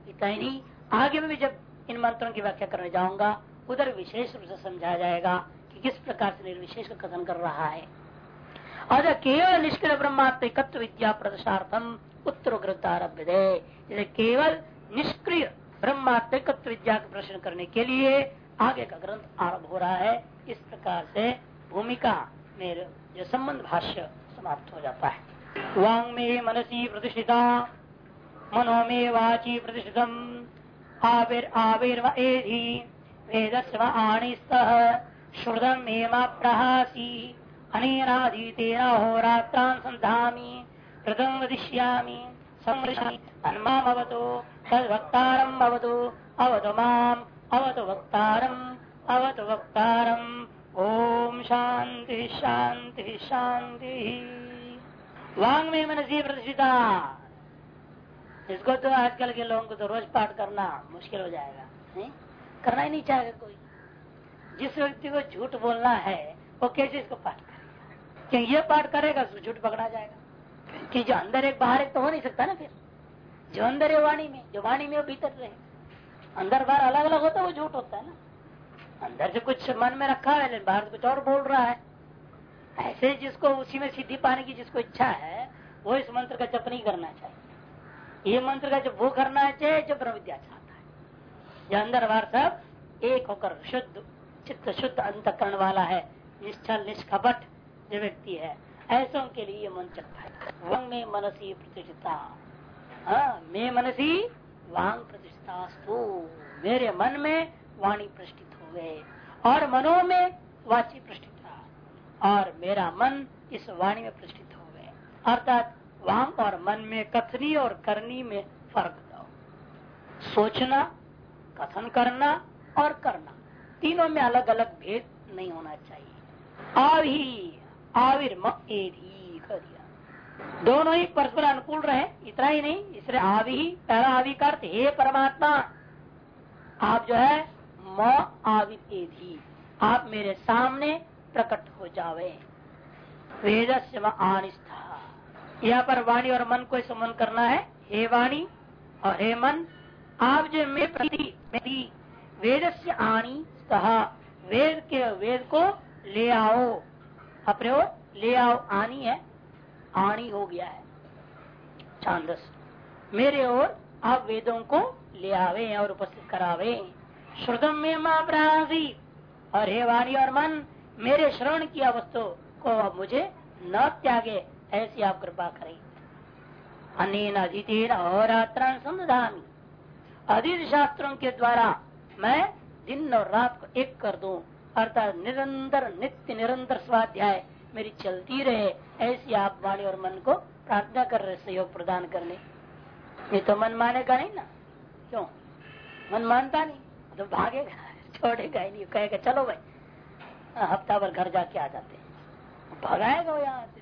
इतना, आगे में भी जब इन मंत्रों की व्याख्या करने जाऊँगा, उधर विशेष रूप से समझाया जाएगा कि किस प्रकार से निर्विशेष का कथन कर रहा है। और केवल निष्क्रिय ब्रह्मात्मिकत्व विद्या प्रदर्शार्थम उत्तर ग्रंथ आरभ्य केवल निष्क्रिय ब्रह्मात्मिकत्व विद्या का प्रश्न करने के लिए आगे का ग्रंथ आरंभ हो रहा है। इस प्रकार से भूमिका में जो संबंध भाष्य समाप्त हो जाता है। वांग में मनसी प्रतिष्ठिता, मनो में वाची प्रतिष्ठितम, आविर वेद आणिस्त श्रुतम एमा प्रहासी, अनेनाधीतेन होरात्रान् सन्धामि, कृतं वदिष्यामि। संरक्षामि तन्मामवतु तद्वक्तारम् भवतु। अवतु माम्। अवतु वक्तारम्। अवतु वक्तारम्। ओम शांति शांति शांति वांग में मनसी प्रतिष्ठिता। इसको तो आजकल के लोगों को तो रोज पाठ करना मुश्किल हो जाएगा, नहीं? करना ही नहीं चाहेगा कोई। जिस व्यक्ति को झूठ बोलना है, वो कैसे इसको पाठ करेगा? क्योंकि ये पाठ करेगा तो झूठ पकड़ा जाएगा। कि जो अंदर एक बाहर एक तो हो नहीं सकता ना फिर। जो अंदर है वाणी में, जो वाणी में वो भीतर रहे। अंदर बाहर अलग अलग होता है, वो झूठ होता है ना। अंदर से कुछ मन में रखा है, लेकिन बाहर कुछ और बोल रहा है। ऐसे जिसको उसी में सिद्धि पाने की जिसको इच्छा है, वो इस मंत्र का जप नहीं करना चाहिए। ये मंत्र का जब वो करना चाहिए जो ब्रह्म विद्या चाहता है। जो अंदर बाहर सब एक होकर शुद्ध, चित्त शुद्ध अंतकरण वाला है, निश्चल, निष्कपट जो व्यक्ति है ऐसों के लिए मन चलता है। वंग में मनसी प्रतिष्ठिता। हाँ, मैं मनसी वांग प्रतिष्ठास्तु मेरे मन में वाणी प्रतिष्ठित हो गए। और मनो में वाची प्रतिष्ठित। और मेरा मन इस वाणी में प्रतिष्ठित हो गए। अर्थात वांग और मन में कथनी और करनी में फ़र्क दो सोचना कथन करना और करना। तीनों में अलग अलग भेद नहीं होना चाहिए। आवी आविर एधी कर दिया। दोनों ही परस्पर अनुकूल रहे, इतना ही नहीं, इसलिए आवि ही पहला आदि का अर्थ, हे परमात्मा, आप जो है, म आविधि आप मेरे सामने प्रकट हो जावे। वेद से आनिस्था यहाँ पर वाणी और मन को संबंध करना है, हे वाणी और हे मन, आप जो मेरे प्रति, मेरी वेद से आनी वेद के वेद को ले आओ। अपने ले आओ, आनी है, आनी हो गया है। छांदस मेरे ओर आप वेदों को ले आवे और उपस्थित करावे। श्रुतम में माँ और हे वाणी और मन, मेरे श्रवण किया वस्तु को अब मुझे न त्यागे, ऐसी आप कृपा करें। अनिन अदिति अहोरात्र समझामी अदित शास्त्रों के द्वारा मैं दिन और रात को एक कर दूँ अर्थात निरंतर, नित्य निरंतर स्वाध्याय मेरी चलती रहे, ऐसी आप वाणी और मन को प्रार्थना कर रहे, सहयोग प्रदान करने। ये तो मन मानेगा नहीं ना? क्यों? मन मानता नहीं? तो भागेगा, छोड़ेगा ही नहीं, कहेगा, चलो भाई हफ़्ता भर घर जाके आ जाते भगाएगा यहाँ से।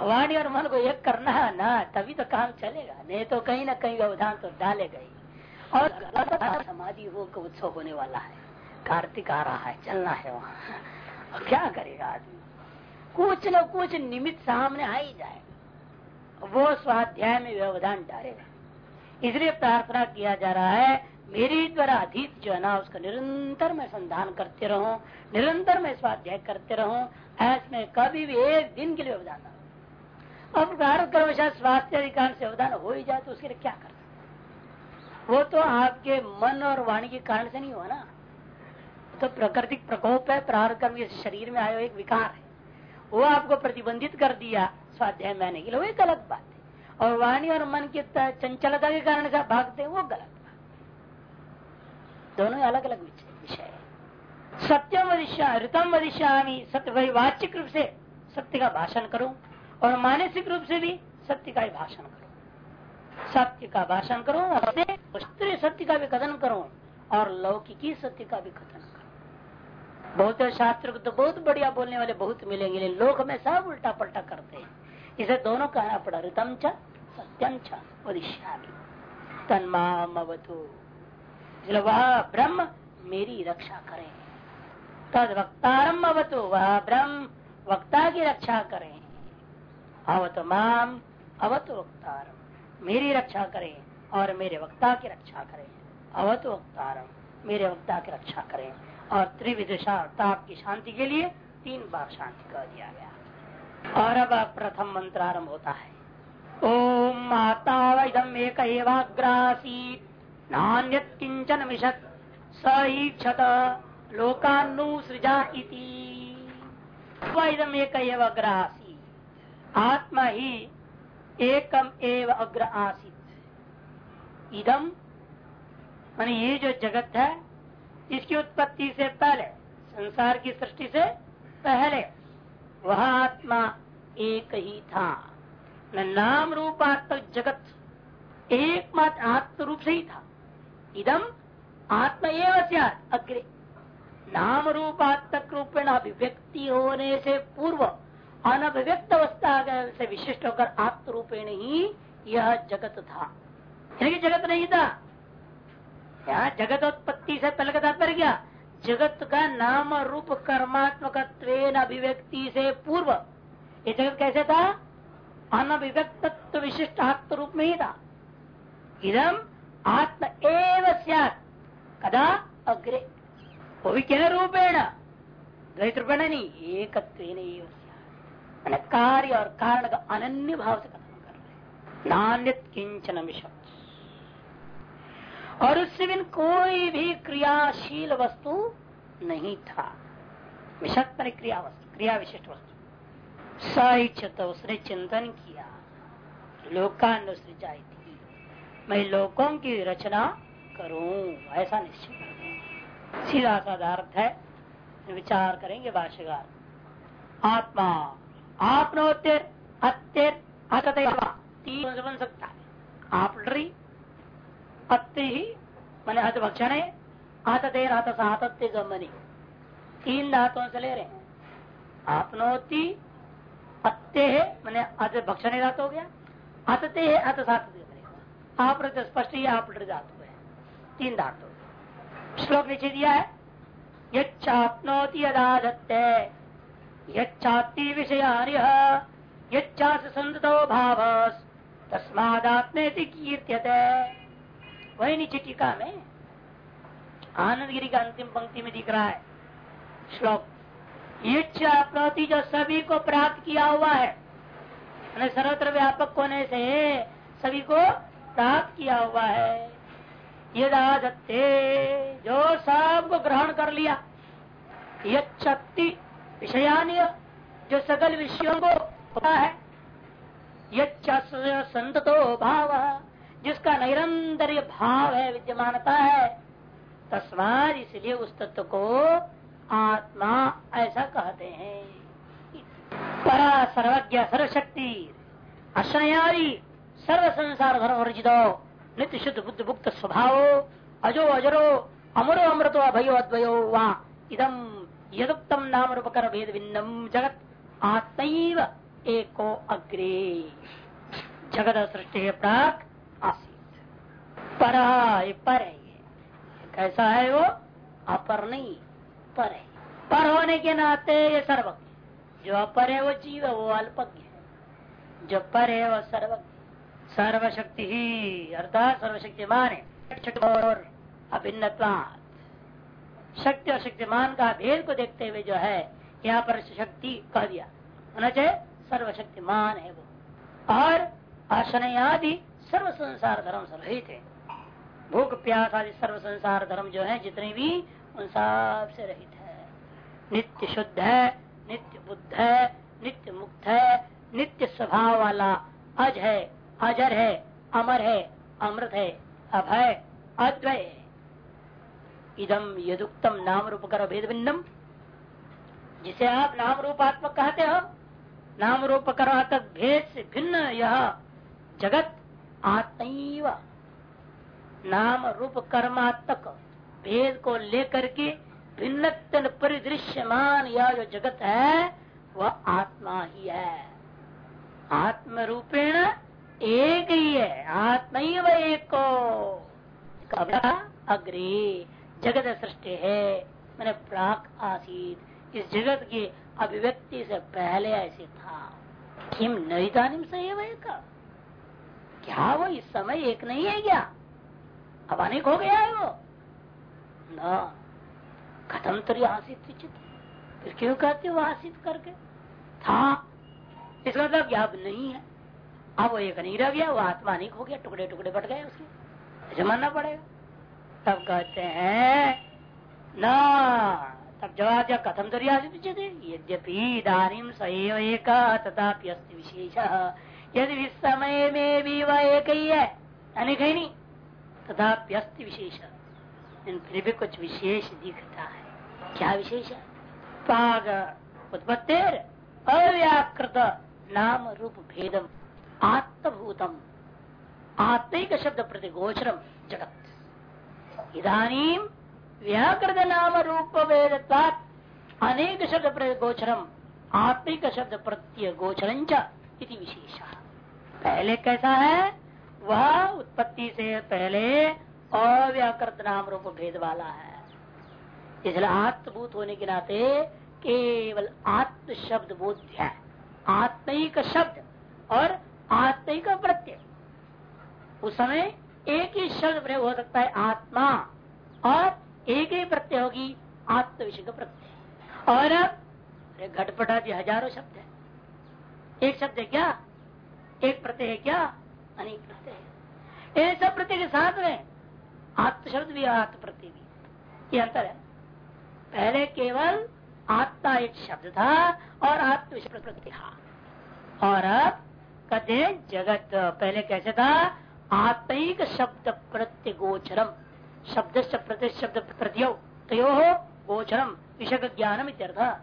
वाणी और मन को एक करना है, ना, तभी तो काम चलेगा, नहीं तो कहीं ना कहीं व्यवधान तो डालेगा ही। और समाधि हो, उत्सव होने वाला है कार्तिक आ रहा है, चलना है वहाँ। क्या करेगा आदमी? कुछ न कुछ निमित्त सामने आ ही जाए। वो स्वाध्याय में व्यवधान डालेगा। इसलिए प्रार्थना किया जा रहा है, मेरे द्वारा अधीत जो है ना, उसका निरंतर मैं संधान करते रहूँ, निरंतर मैं स्वाध्याय करते रहूँ, ऐसे कभी भी एक दिन के लिए व्यवधान अब भारत कर्मशात स्वास्थ्य अधिकार से व्यवधान हो ही जाए तो उसके लिए क्या कर वो तो आपके मन और वाणी के कारण से नहीं हुआ ना। तो प्राकृतिक प्रकोप है प्रारंभ कर्म शरीर में आयो, एक विकार है। वो आपको प्रतिबंधित कर दिया, स्वाध्याय में आने के लिए। वो एक गलत बात है। और वाणी और मन की चंचलता के कारण से भागते वो गलत बात दोनों अलग अलग विषय है। सत्यम वदिष्या ऋतम वदिष्यामी सत्य वही वाचिक रूप से सत्य का भाषण करूँ। और मानसिक रूप से भी सत्य का ही भाषण करूँ। सत्य का भाषण करूँ और सत्य का भी कथन करूँ और लौकिकी सत्य का भी कथन बहुत शास्त्र को तो बहुत बढ़िया बोलने वाले बहुत मिलेंगे लोक में सब उल्टा पलटा करते हैं। इसे दोनों कहना पड़ा, ऋतम च, सत्यम च तन्मावतु वह ब्रह्म मेरी रक्षा करे। तद वक्तारम अवतु वह ब्रह्म वक्ता की रक्षा करें। अवत माम अवत वक्तारम, मेरी रक्षा करें और मेरे वक्ता की रक्षा करें। अवत वक्तारम, मेरे वक्ता की रक्षा करें। और त्रिविदिशा ताप की शांति के लिए तीन बार शांति कर दिया गया। और अब प्रथम मंत्र आरंभ होता है। ओम माता वैदम एक एवाग्रासी नान्य किंचन मिशत सईक्षत लोकानुसृजा वैदम एक अग्रासी आत्मा ही एकम एव अग्र आसित। इदम, मान ये जो जगत है इसकी उत्पत्ति से पहले, संसार की सृष्टि से पहले, वह आत्मा एक ही था। न नाम रूपात्मक जगत, एकमात्र आत्म रूप से ही था। इदम आत्मा एवं अग्रे। नाम रूपात्मक रूपेण अभिव्यक्ति होने से पूर्व, अनभिव्यक्त अवस्था से विशिष्ट होकर आत्म रूपेण ही यह जगत था। जगत नहीं था। यहाँ जगत उत्पत्ति से पहले का तात्पर्य क्या जगत का नाम रूप कर्मात्मक अभिव्यक्ति से पूर्व। ये जगत कैसे था? अनभिव्यक्त विशिष्ट आत्म रूप में ही था। इदम आत्म एव कदा? अग्रे। वो भी क्या रूपेण। द्वैत रूपेण नहीं एक कार्य और कारण का अनन्य भाव से कथन कर रहे नान्य किंचन मिशन और उससे बिन कोई भी क्रियाशील वस्तु नहीं था। विषत पर क्रिया वस्तु, क्रिया विशिष्ट वस्तु। सहित उसने चिंतन किया। लोकानुसृजाई थी। मैं लोकों की रचना करूँ, ऐसा निश्चय कर सीधा साधा अर्थ है, विचार करेंगे भाष्यकार। आत्मा, आपनोत्तर अत्यर अतः तीन बन सकता है। आप अत्य ही मैंने हत भक्षण है आत देर हत सातत्य गमनी तीन धातुओं से ले रहे हैं आपनोति अत्य है मैंने अत भक्षण धातु हो गया अतते है अत सातत्य आप स्पष्ट ही आप धातु है तीन धातु श्लोक नीचे दिया है यच्चाप्नोति यदाधत्ते यच्चाति विषयानि यच्चास संतो भाव तस्मादात्मेति कीर्त्यते वही नीचे टीका में? आनंद गिरी का अंतिम पंक्ति में दिख रहा है। श्लोक, इच्छा प्रति जो सभी को प्राप्त किया हुआ है सर्वत्र व्यापक होने से सभी को प्राप्त किया हुआ है। यदा दत्ते, जो सबको ग्रहण कर लिया शक्ति विषयानीय जो सकल विषयों को होता है यह संतो भाव। जिसका निरंतर भाव है, विद्यमानता है तस्मार इसलिए उस तत्व को आत्मा ऐसा कहते हैं। परा सर्वज्ञ सर्वशक्ति, अश्रयारी, सर्व संसार धर्म वर्जित नित्य शुद्ध बुद्ध मुक्त स्वभाव, अजो अजरो, अमरो अमृतो अभयो अद्वयो वा इदम यदुक्तम नाम रूपकर भेद भिन्नम जगत, आत्मैव एको अग्रे। जगत सृष्टि प्राक पर पर है कैसा है वो? अपर नहीं पर है पर होने के नाते ये सर्वज्ञ जो अपर है वो जीव है, वो अल्पज्ञ है। जो पर है वो सर्वज्ञ सर्वशक्ति ही अर्थात सर्वशक्तिमान है। और शक्ति और शक्तिमान का भेद को देखते हुए जो है, यहाँ पर शक्ति कह दिया। होना सर्वशक्तिमान है वो। और आशन आदि सर्व संसार धर्म से रहित है। भूख, प्यास आदि सर्व संसार धर्म जो है, जितने भी, उन सबसे रहित है। नित्य शुद्ध है, नित्य बुद्ध है, नित्य मुक्त है, नित्य स्वभाव वाला अज है, अजर है, अमर है, अमृत है अभय अद्वय इदम यदुक्तम नाम रूप कर भेद भिन्नम जिसे आप नाम रूपात्मक कहते हो नाम रूप तक भेद से भिन्न यह जगत आत्म नाम रूप कर्मात्मक भेद को लेकर के भिन्न परिदृश्यमान यह जो जगत है, वह आत्मा ही है। आत्म रूपेण एक ही है आत्मा वह एक। को अग्रे, जगत सृष्टि है। मैंने प्राक आसित, इस जगत की अभिव्यक्ति से पहले ऐसे था। किम नईदानिम से का क्या वो इस समय एक नहीं है क्या? अब अनेक हो गया है वो। न खत्म तो आसित फिर क्यों कहते हो आसित करके? था, इसका मतलब अब नहीं है। अब वो एक नहीं रह गया, वो आत्मा अनेक हो गया, टुकड़े टुकड़े बट गए उसके। जमाना पड़ेगा। तब कहते हैं, न, तब जवाब क्या कथम तो थे यद्यपि दारिम सैव एक अस्त विशेष। यदि इस समय में भी वह एक ही है अनेक ही नहीं तथापि अस्त विशेष फिर भी कुछ विशेष दिखता है। क्या विशेष? है पाग उत्पत्ति अव्याकृत, नाम रूप भेदम, आत्मभूतम, आत्मिक शब्द प्रति गोचरम, जगत। इधानी व्याकृत नाम रूप वेद अनेक शब्द प्रति गोचरम, आत्मिक शब्द प्रत्य गोचर विशेष। पहले कैसा है? वह उत्पत्ति से पहले अव्याकृत नाम रूप भेद वाला है। इसलिए आत्मभूत होने के नाते केवल आत्म शब्द बोध्य है। आत्मिक शब्द और आत्मिक प्रत्यय। उस समय एक ही शब्द प्रयोग हो सकता है, आत्मा, और एक ही प्रत्यय होगी आत्म विषय प्रत्यय। और घटपट आदि हज़ारों शब्द है। एक शब्द है क्या? एक प्रत्यय है क्या? अनेक प्रत्यय सब प्रत्यय के साथ में आत्म शब्द भी आत्म प्रत्यय भी। ये अंतर है। पहले केवल आत्मा एक शब्द था और आत्म प्रत्यय था। और अब कहते हैं जगत। पहले कैसे था? आत्मिक शब्द प्रत्य गोचरम। शब्द प्रति शब्द प्रत्यो तयो गोचरम। विषय ज्ञानम इत्यर्थ।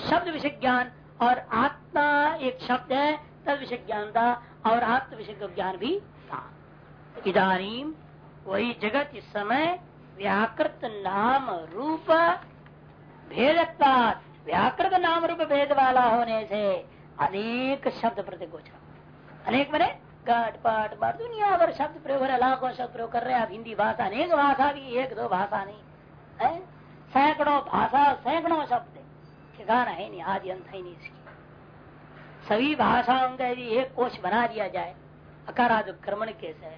शब्द विषय ज्ञान और आत्मा एक शब्द है। तद विषय ज्ञान था और आत्म विषय ज्ञान भी था। इधानी वही जगत इस समय व्याकृत नाम रूप भेदत्ता व्याकृत नाम रूप भेद वाला होने से अनेक शब्द प्रति गोचर अनेक बने घट पाट बार, दुनिया भर शब्द प्रयोग कर लाखों शब्द प्रयोग कर रहे हैं। आप हिंदी भाषा, अनेक भाषा भी, एक दो भाषा नहीं। है? सैकड़ों भाषा, सैकड़ों शब्द। ठिकाना है नहीं, आदि अंत है नहीं इसकी। सभी भाषाओं का यदि एक कोश बना दिया जाए। अकाराद क्रमण कैसे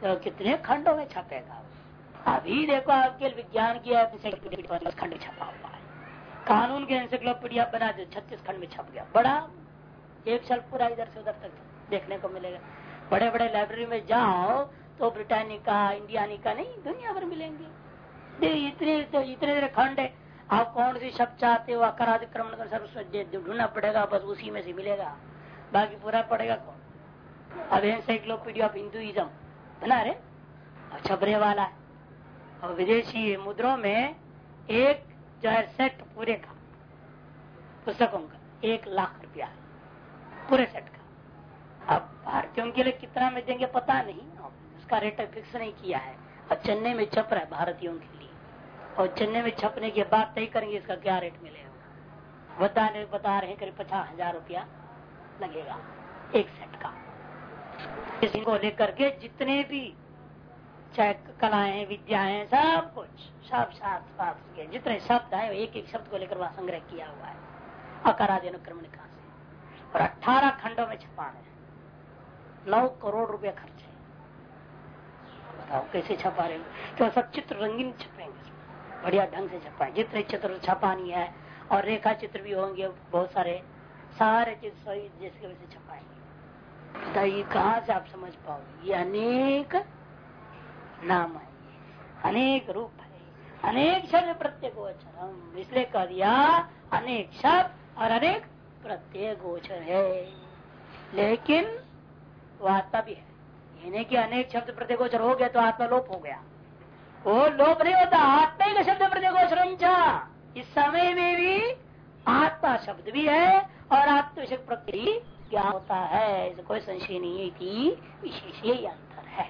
तो कितने खंडों में छपेगा अभी देखो आपके विज्ञान की खंड छपा हुआ है। कानून के एनसिक्लोपीडिया बना दो छत्तीस खंड में छप गया। बड़ा एक साल पूरा इधर से उधर तक देखने को मिलेगा। बड़े बड़े लाइब्रेरी में जाओ तो ब्रिटानिका, इंडियानिका नहीं, दुनिया भर मिलेंगे। इतने तो इतने खंड है। आप कौन सी शब्द चाहते हो? अकराधिक्रमण कर सर्व ढूंढना पड़ेगा, बस उसी में से मिलेगा। बाकी पूरा पड़ेगा कौन? अब एनसाइक्लोपीडिया ऑफ़ हिंदुइज्म बना रहे छबरे वाला है। और विदेशी मुद्रों में एक जो है सेट पूरे का। पुस्तकों का एक लाख रुपया। पूरे सेट का। अब भारतीयों के लिए कितना में देंगे पता नहीं। उसका रेट फिक्स नहीं किया है। अब चेन्नई में छप रहा है भारतीयों के लिए। और चेन्नई में छपने के बाद तय करेंगे इसका क्या रेट मिलेगा। बता रहे बता रहे करीब पचास हज़ार रुपया लगेगा एक सेट का। इसी लेकर के जितने भी चाहे कलाएँ विद्याएँ सब कुछ, सब शास्त्र जितने शब्द है, एक एक शब्द को लेकर वहाँ संग्रह किया हुआ है। अकारादि अनुक्रमण से? और अठारह खंडों में छपा रहे नौ करोड़ रुपया खर्च है। बताओ कैसे छपा रहे तो सब चित्र रंगीन छपेंगे बढ़िया ढंग से छपाए जितने चित्र छपानी है, और रेखा चित्र भी होंगे, बहुत सारे सारे चित्र जिसके वजह से छपाएँगे बताइए, कहाँ से आप समझ पाओगे? ये अनेक नाम है, अनेक रूप है, अनेक शब्द प्रत्येक गोचरम। इसलिए कह दिया, अनेक शब्द और अनेक प्रत्येक गोचर है। लेकिन वो आत्मा भी है। यानी कि अनेक शब्द प्रत्येक गोचर हो गया तो आत्मा लोप हो गया। वो लोप नहीं होता, आत्मा का शब्द प्रत्येक इस समय में भी आत्मा शब्द भी है और आत्मविषय प्रत्यय क्या होता है? कोई संशय नहीं है कि विशेष यही अंतर है।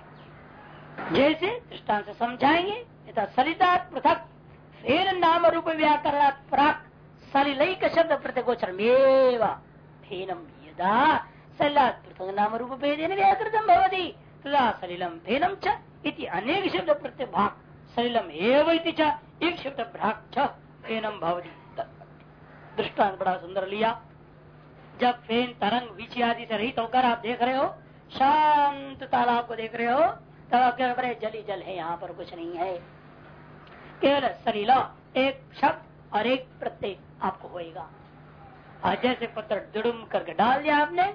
जैसे दृष्टान से समझाएँगे, यथा सलिता पृथक फिर नाम रूप व्याकरण प्राक, सलिलैक शब्द प्रतिगोचर फेनम यदा सलिलात पृथक नाम रूप भेदेन व्याकृतम भवती, तदा सलिलम फेनम च इति अनेक शब्द प्रत्यभाग सलिलम एव एक शब्द भ्राक च फेनम भवती दृष्टांत बड़ा सुंदर लिया। जब फेन तरंग विचि आदि से रहित होकर आप देख रहे हो, शांत तालाब को देख रहे हो, तब आपके बड़े जल जल है, यहाँ पर कुछ नहीं है। केवल सलीला, एक शब्द और एक प्रत्यय आपको होएगा। और जैसे पत्र दुड़ुम करके डाल दिया आपने,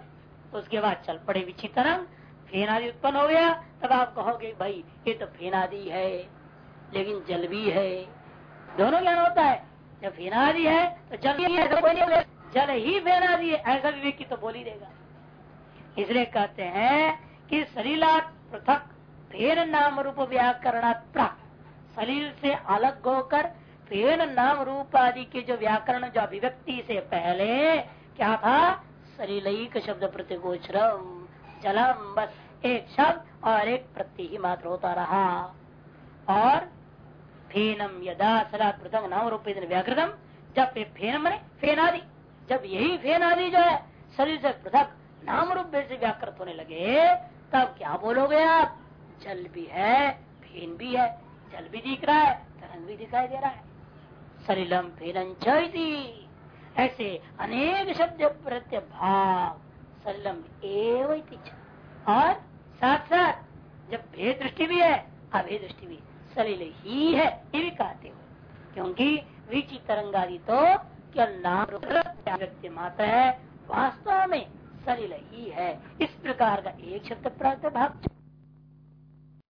उसके बाद चल पड़े विची तरंग फेन आदि उत्पन्न हो गया, तब आप कहोगे, भाई, ये तो फेन आदि है, लेकिन जल भी है। दोनों ज्ञान होता है। जब फेन आदि है तो जल भी है तो कोई नहीं जल ही फेन आदि है, ऐसा विवेक की तो बोल ही देगा। इसलिए कहते हैं कि सलीला पृथक, फेन नाम रूप व्याकरण सलील से अलग होकर, फेन नाम रूप आदि के जो व्याकरण, जो अभिव्यक्ति से पहले, क्या था? सलील शब्द प्रतिगोचर जलम बस एक शब्द और एक प्रति ही मात्र होता रहा। और फेनम यदा सला पृथक नाम रूप व्याकृतम, जब फेन मने फेन आदि। जब यही फेन आदि जो है, शरीर से पृथक नाम रूप से व्याकृत होने लगे, तब क्या बोलोगे आप? जल भी है, फेन भी है, जल भी दिख रहा है, तरंग भी दिखाई दे रहा है। सलिलम फेन ऐसे अनेक शब्द प्रत्य भाव सलिलम एवं और साथ साथ जब भेद दृष्टि भी है, अभेद दृष्टि भी सलिल ही है, ये भी कहते हो क्योंकि विचि तरंगादि तो क्या नाम व्यक्ति मात्र है, वास्तव में सलिल ही है। इस प्रकार का एक शब्द प्राप्त भाग